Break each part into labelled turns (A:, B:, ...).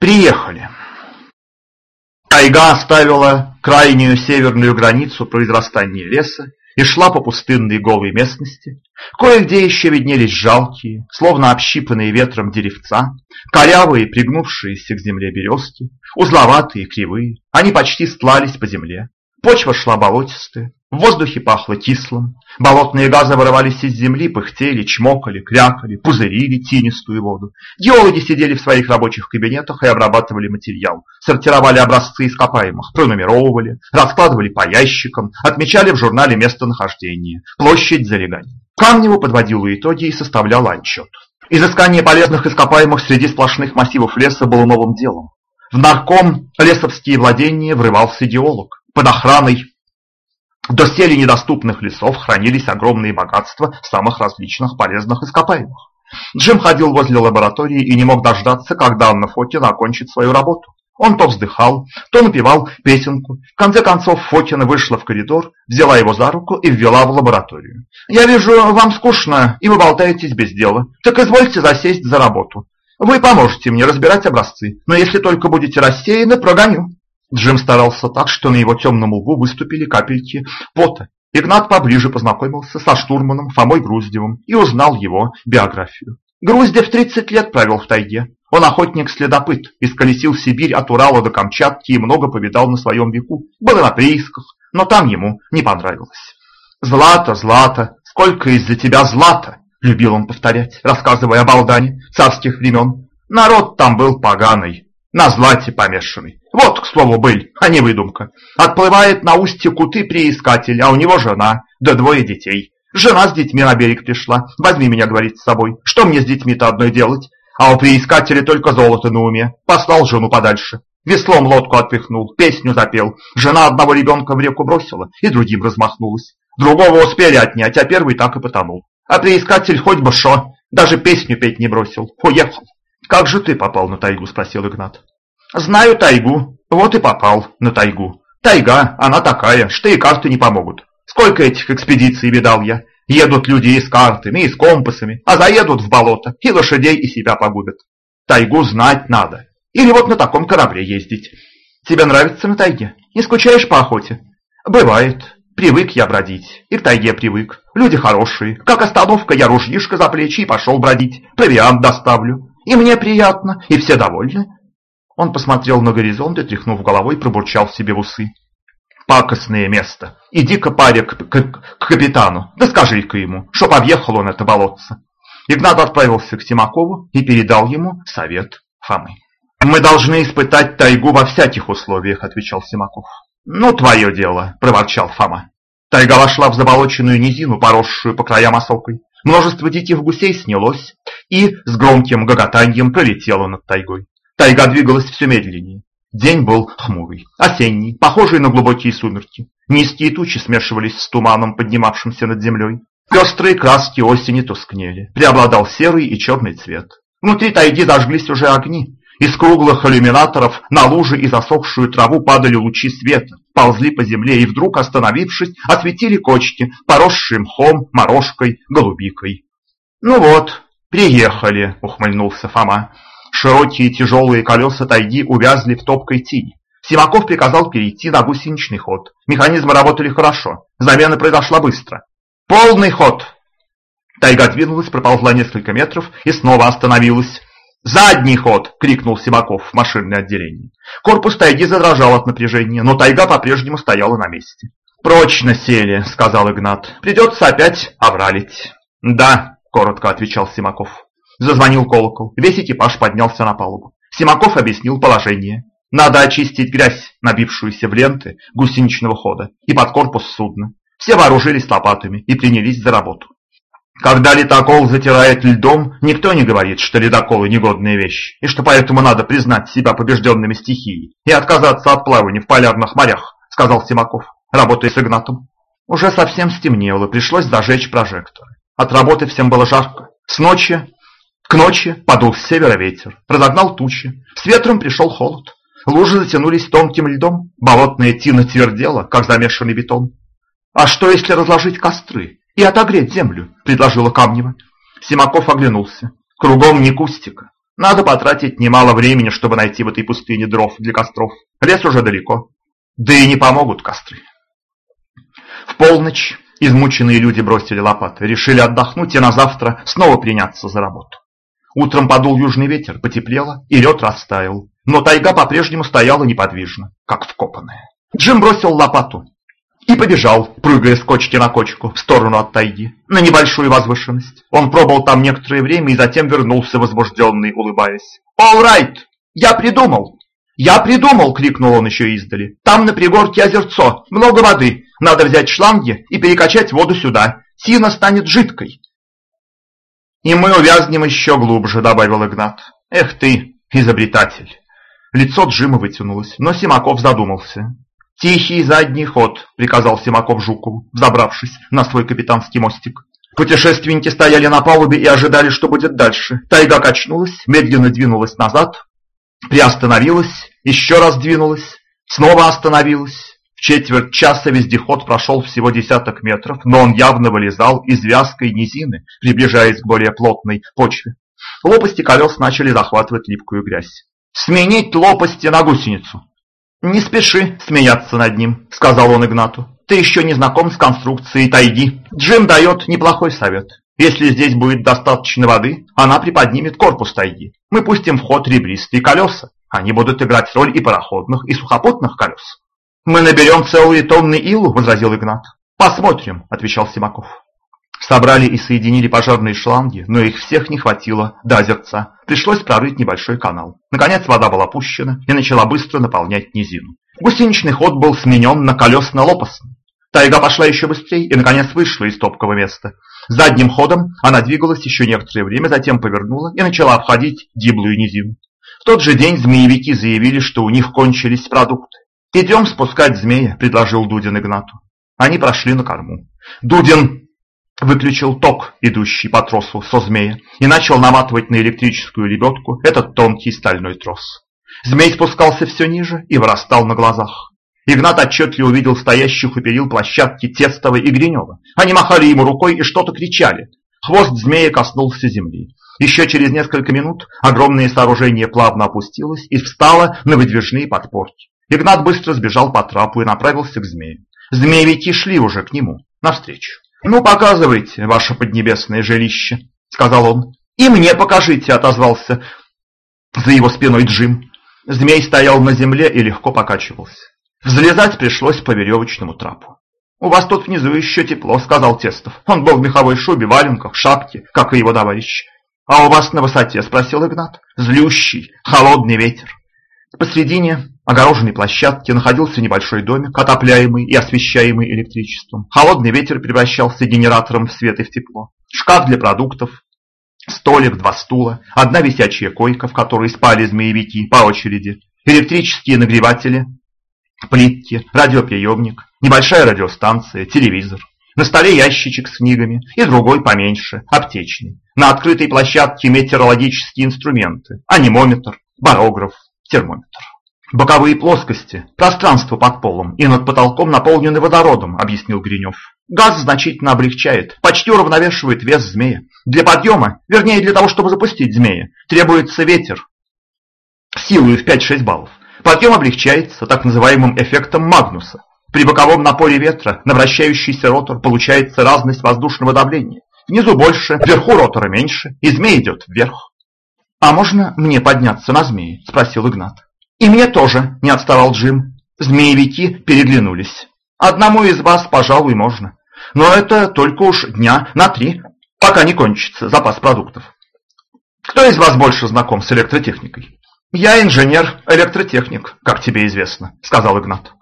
A: Приехали. Тайга оставила крайнюю северную границу произрастания леса и шла по пустынной голой местности. Кое-где еще виднелись жалкие, словно общипанные ветром деревца, корявые, пригнувшиеся к земле березки, узловатые, кривые. Они почти стлались по земле. Почва шла болотистая, в воздухе пахло кислым, болотные газы вырывались из земли, пыхтели, чмокали, крякали, пузырили тинистую воду. Геологи сидели в своих рабочих кабинетах и обрабатывали материал, сортировали образцы ископаемых, пронумеровывали, раскладывали по ящикам, отмечали в журнале местонахождение, площадь залегания. Камневу подводил итоги и составлял отчет. Изыскание полезных ископаемых среди сплошных массивов леса было новым делом. В нарком лесовские владения врывался геолог. Под охраной доселе недоступных лесов хранились огромные богатства самых различных полезных ископаемых. Джим ходил возле лаборатории и не мог дождаться, когда Анна Фокина окончит свою работу. Он то вздыхал, то напевал песенку. В конце концов Фокина вышла в коридор, взяла его за руку и ввела в лабораторию. «Я вижу, вам скучно, и вы болтаетесь без дела. Так извольте засесть за работу. Вы поможете мне разбирать образцы, но если только будете рассеяны, прогоню». Джим старался так, что на его темном лбу выступили капельки пота. Игнат поближе познакомился со штурманом Фомой Груздевым и узнал его биографию. Груздев 30 лет провел в тайге. Он охотник-следопыт, исколесил Сибирь от Урала до Камчатки и много повидал на своем веку. Был на приисках, но там ему не понравилось. «Злато, злато, сколько из-за тебя злата!» — любил он повторять, рассказывая о Балдане царских времен. Народ там был поганый, на злате помешанный. Вот, к слову, быль, а не выдумка. Отплывает на устье Куты приискатель, а у него жена, да двое детей. Жена с детьми на берег пришла. Возьми меня, говорит, с собой. Что мне с детьми-то одной делать? А у приискателя только золото на уме. Послал жену подальше. Веслом лодку отпихнул, песню запел. Жена одного ребенка в реку бросила и другим размахнулась. Другого успели отнять, а первый так и потонул. А приискатель хоть бы шо, даже песню петь не бросил. Уехал. «Как же ты попал на тайгу?» – спросил Игнат. «Знаю тайгу, вот и попал на тайгу. Тайга, она такая, что и карты не помогут. Сколько этих экспедиций видал я. Едут люди и с картами, и с компасами, а заедут в болото, и лошадей, и себя погубят. Тайгу знать надо. Или вот на таком корабле ездить. Тебе нравится на тайге? Не скучаешь по охоте? Бывает. Привык я бродить, и к тайге привык. Люди хорошие. Как остановка, я ружьишко за плечи и пошел бродить. Провиант доставлю. И мне приятно, и все довольны. Он посмотрел на горизонт и, тряхнув головой, пробурчал себе в усы. «Пакостное место. Иди-ка, паря, к, к, к капитану, да скажи-ка ему, чтоб объехал он это болотце». Игнат отправился к Тимакову и передал ему совет Фомы. «Мы должны испытать тайгу во всяких условиях», — отвечал Симаков. «Ну, твое дело», — проворчал Фома. Тайга вошла в заболоченную низину, поросшую по краям осокой. Множество диких гусей снялось и с громким гоготаньем пролетело над тайгой. Тайга двигалась все медленнее. День был хмурый, осенний, похожий на глубокие сумерки. Низкие тучи смешивались с туманом, поднимавшимся над землей. Пестрые краски осени тускнели, преобладал серый и черный цвет. Внутри тайги зажглись уже огни. Из круглых иллюминаторов на лужи и засохшую траву падали лучи света, ползли по земле и вдруг, остановившись, осветили кочки, поросшие мхом, морожкой, голубикой. «Ну вот, приехали», — ухмыльнулся Фома. Широкие тяжелые колеса тайги увязли в топкой тени. Симаков приказал перейти на гусеничный ход. Механизмы работали хорошо. Замена произошла быстро. «Полный ход!» Тайга двинулась, проползла несколько метров и снова остановилась. «Задний ход!» — крикнул Симаков в машинное отделение. Корпус тайги задрожал от напряжения, но тайга по-прежнему стояла на месте. «Прочно сели», — сказал Игнат. «Придется опять овралить». «Да», — коротко отвечал Симаков. Зазвонил колокол. Весь экипаж поднялся на палубу. Симаков объяснил положение. Надо очистить грязь, набившуюся в ленты гусеничного хода и под корпус судна. Все вооружились лопатами и принялись за работу. Когда ледокол затирает льдом, никто не говорит, что ледоколы негодные вещи, и что поэтому надо признать себя побежденными стихией и отказаться от плавания в полярных морях, сказал Симаков, работая с Игнатом. Уже совсем стемнело, пришлось зажечь прожекторы. От работы всем было жарко. С ночи к ночи подул с севера ветер, разогнал тучи, с ветром пришел холод. Лужи затянулись тонким льдом, болотная тина твердела, как замешанный бетон. «А что, если разложить костры и отогреть землю?» – предложила Камнева. Симаков оглянулся. Кругом ни кустика. Надо потратить немало времени, чтобы найти в этой пустыне дров для костров. Лес уже далеко. Да и не помогут костры. В полночь измученные люди бросили лопаты, решили отдохнуть и на завтра снова приняться за работу. Утром подул южный ветер, потеплело, и лед растаял. Но тайга по-прежнему стояла неподвижно, как вкопанная. Джим бросил лопату и побежал, прыгая с кочки на кочку, в сторону от тайги, на небольшую возвышенность. Он пробыл там некоторое время и затем вернулся, возбужденный, улыбаясь. «All right! Я придумал!» «Я придумал!» — крикнул он еще издали. «Там на пригорке озерцо, много воды. Надо взять шланги и перекачать воду сюда. Сина станет жидкой». «И мы увязнем еще глубже», — добавил Игнат. «Эх ты, изобретатель!» Лицо Джима вытянулось, но Симаков задумался. «Тихий задний ход», — приказал Симаков Жукову, взобравшись на свой капитанский мостик. Путешественники стояли на палубе и ожидали, что будет дальше. Тайга качнулась, медленно двинулась назад, приостановилась, еще раз двинулась, снова остановилась. Четверть часа вездеход прошел всего десяток метров, но он явно вылезал из вязкой низины, приближаясь к более плотной почве. Лопасти колес начали захватывать липкую грязь. «Сменить лопасти на гусеницу!» «Не спеши смеяться над ним», — сказал он Игнату. «Ты еще не знаком с конструкцией тайги. Джим дает неплохой совет. Если здесь будет достаточно воды, она приподнимет корпус тайги. Мы пустим в ход ребристые колеса. Они будут играть роль и пароходных, и сухопутных колес». «Мы наберем целые тонны илу», — возразил Игнат. «Посмотрим», — отвечал Симаков. Собрали и соединили пожарные шланги, но их всех не хватило до озерца. Пришлось прорыть небольшой канал. Наконец вода была пущена и начала быстро наполнять низину. Гусеничный ход был сменен на колесно-лопастный. Тайга пошла еще быстрее и, наконец, вышла из топкого места. Задним ходом она двигалась еще некоторое время, затем повернула и начала обходить гиблую низину. В тот же день змеевики заявили, что у них кончились продукты. «Идем спускать змея», — предложил Дудин Игнату. Они прошли на корму. Дудин выключил ток, идущий по тросу со змея, и начал наматывать на электрическую лебедку этот тонкий стальной трос. Змей спускался все ниже и вырастал на глазах. Игнат отчетливо увидел стоящих у перил площадки Тестова и Гринева. Они махали ему рукой и что-то кричали. Хвост змея коснулся земли. Еще через несколько минут огромное сооружение плавно опустилось и встало на выдвижные подпорки. Игнат быстро сбежал по трапу и направился к змею. Змеевики шли уже к нему, навстречу. «Ну, показывайте ваше поднебесное жилище», — сказал он. «И мне покажите», — отозвался за его спиной Джим. Змей стоял на земле и легко покачивался. Взлезать пришлось по веревочному трапу. «У вас тут внизу еще тепло», — сказал Тестов. Он был в меховой шубе, валенках, шапке, как и его товарищ. «А у вас на высоте?» — спросил Игнат. «Злющий, холодный ветер». Посредине огороженной площадке находился небольшой домик, отопляемый и освещаемый электричеством. Холодный ветер превращался генератором в свет и в тепло. Шкаф для продуктов, столик, два стула, одна висячая койка, в которой спали змеевики по очереди, электрические нагреватели, плитки, радиоприемник, небольшая радиостанция, телевизор. На столе ящичек с книгами и другой поменьше, аптечный. На открытой площадке метеорологические инструменты, анимометр, барограф, термометр. Боковые плоскости, пространство под полом и над потолком наполнены водородом, объяснил Гринев. Газ значительно облегчает, почти уравновешивает вес змея. Для подъема, вернее для того, чтобы запустить змея, требуется ветер силой в 5-6 баллов. Подъем облегчается так называемым эффектом Магнуса. При боковом напоре ветра на вращающийся ротор получается разность воздушного давления. Внизу больше, вверху ротора меньше, и змей идет вверх. «А можно мне подняться на змеи?» – спросил Игнат. «И мне тоже», – не отставал Джим. Змеевики переглянулись. «Одному из вас, пожалуй, можно. Но это только уж дня на три, пока не кончится запас продуктов. Кто из вас больше знаком с электротехникой?» «Я инженер-электротехник, как тебе известно», – сказал Игнат.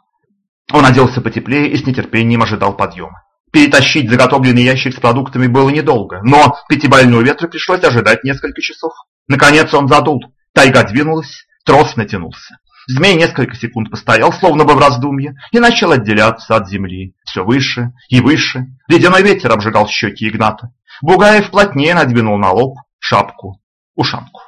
A: Он оделся потеплее и с нетерпением ожидал подъема. Перетащить заготовленный ящик с продуктами было недолго, но пятибальную ветру пришлось ожидать несколько часов. Наконец он задул, тайга двинулась, трос натянулся. Змей несколько секунд постоял, словно бы в раздумье, и начал отделяться от земли. Все выше и выше. Ледяной ветер обжигал щеки Игната. Бугаев плотнее надвинул на лоб шапку-ушанку.